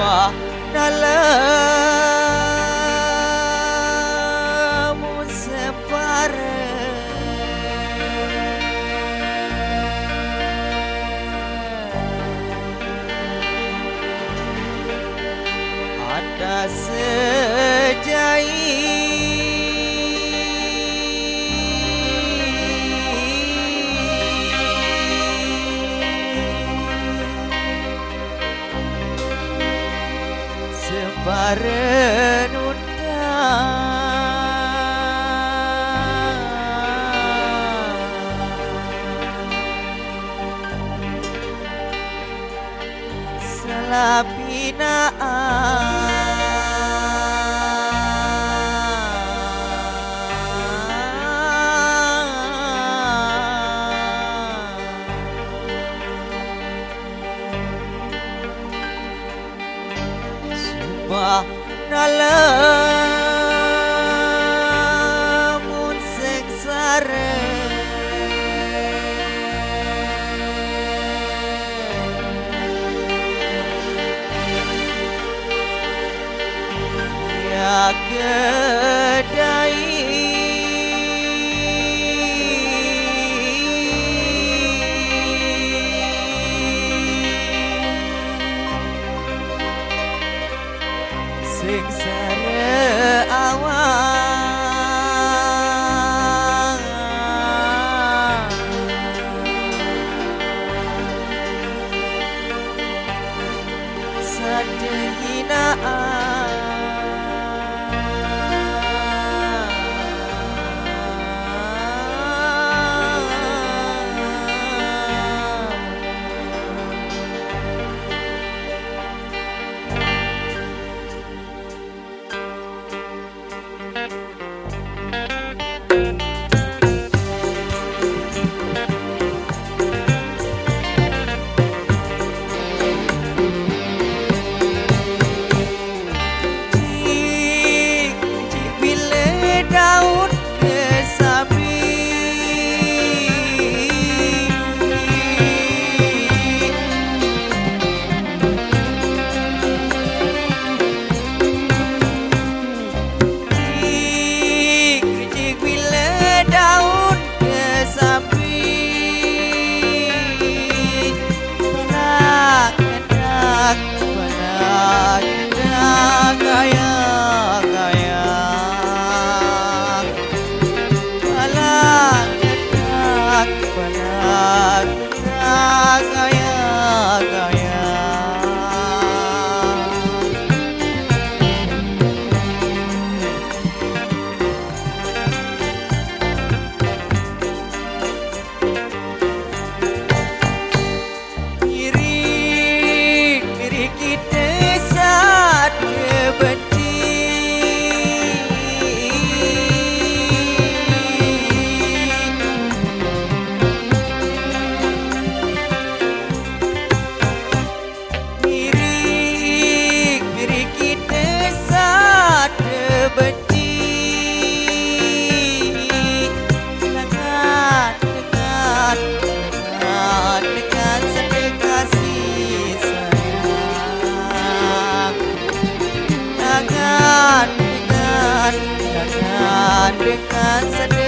我那冷。renungan selapina ah. vừa Hinaan dengan sendiri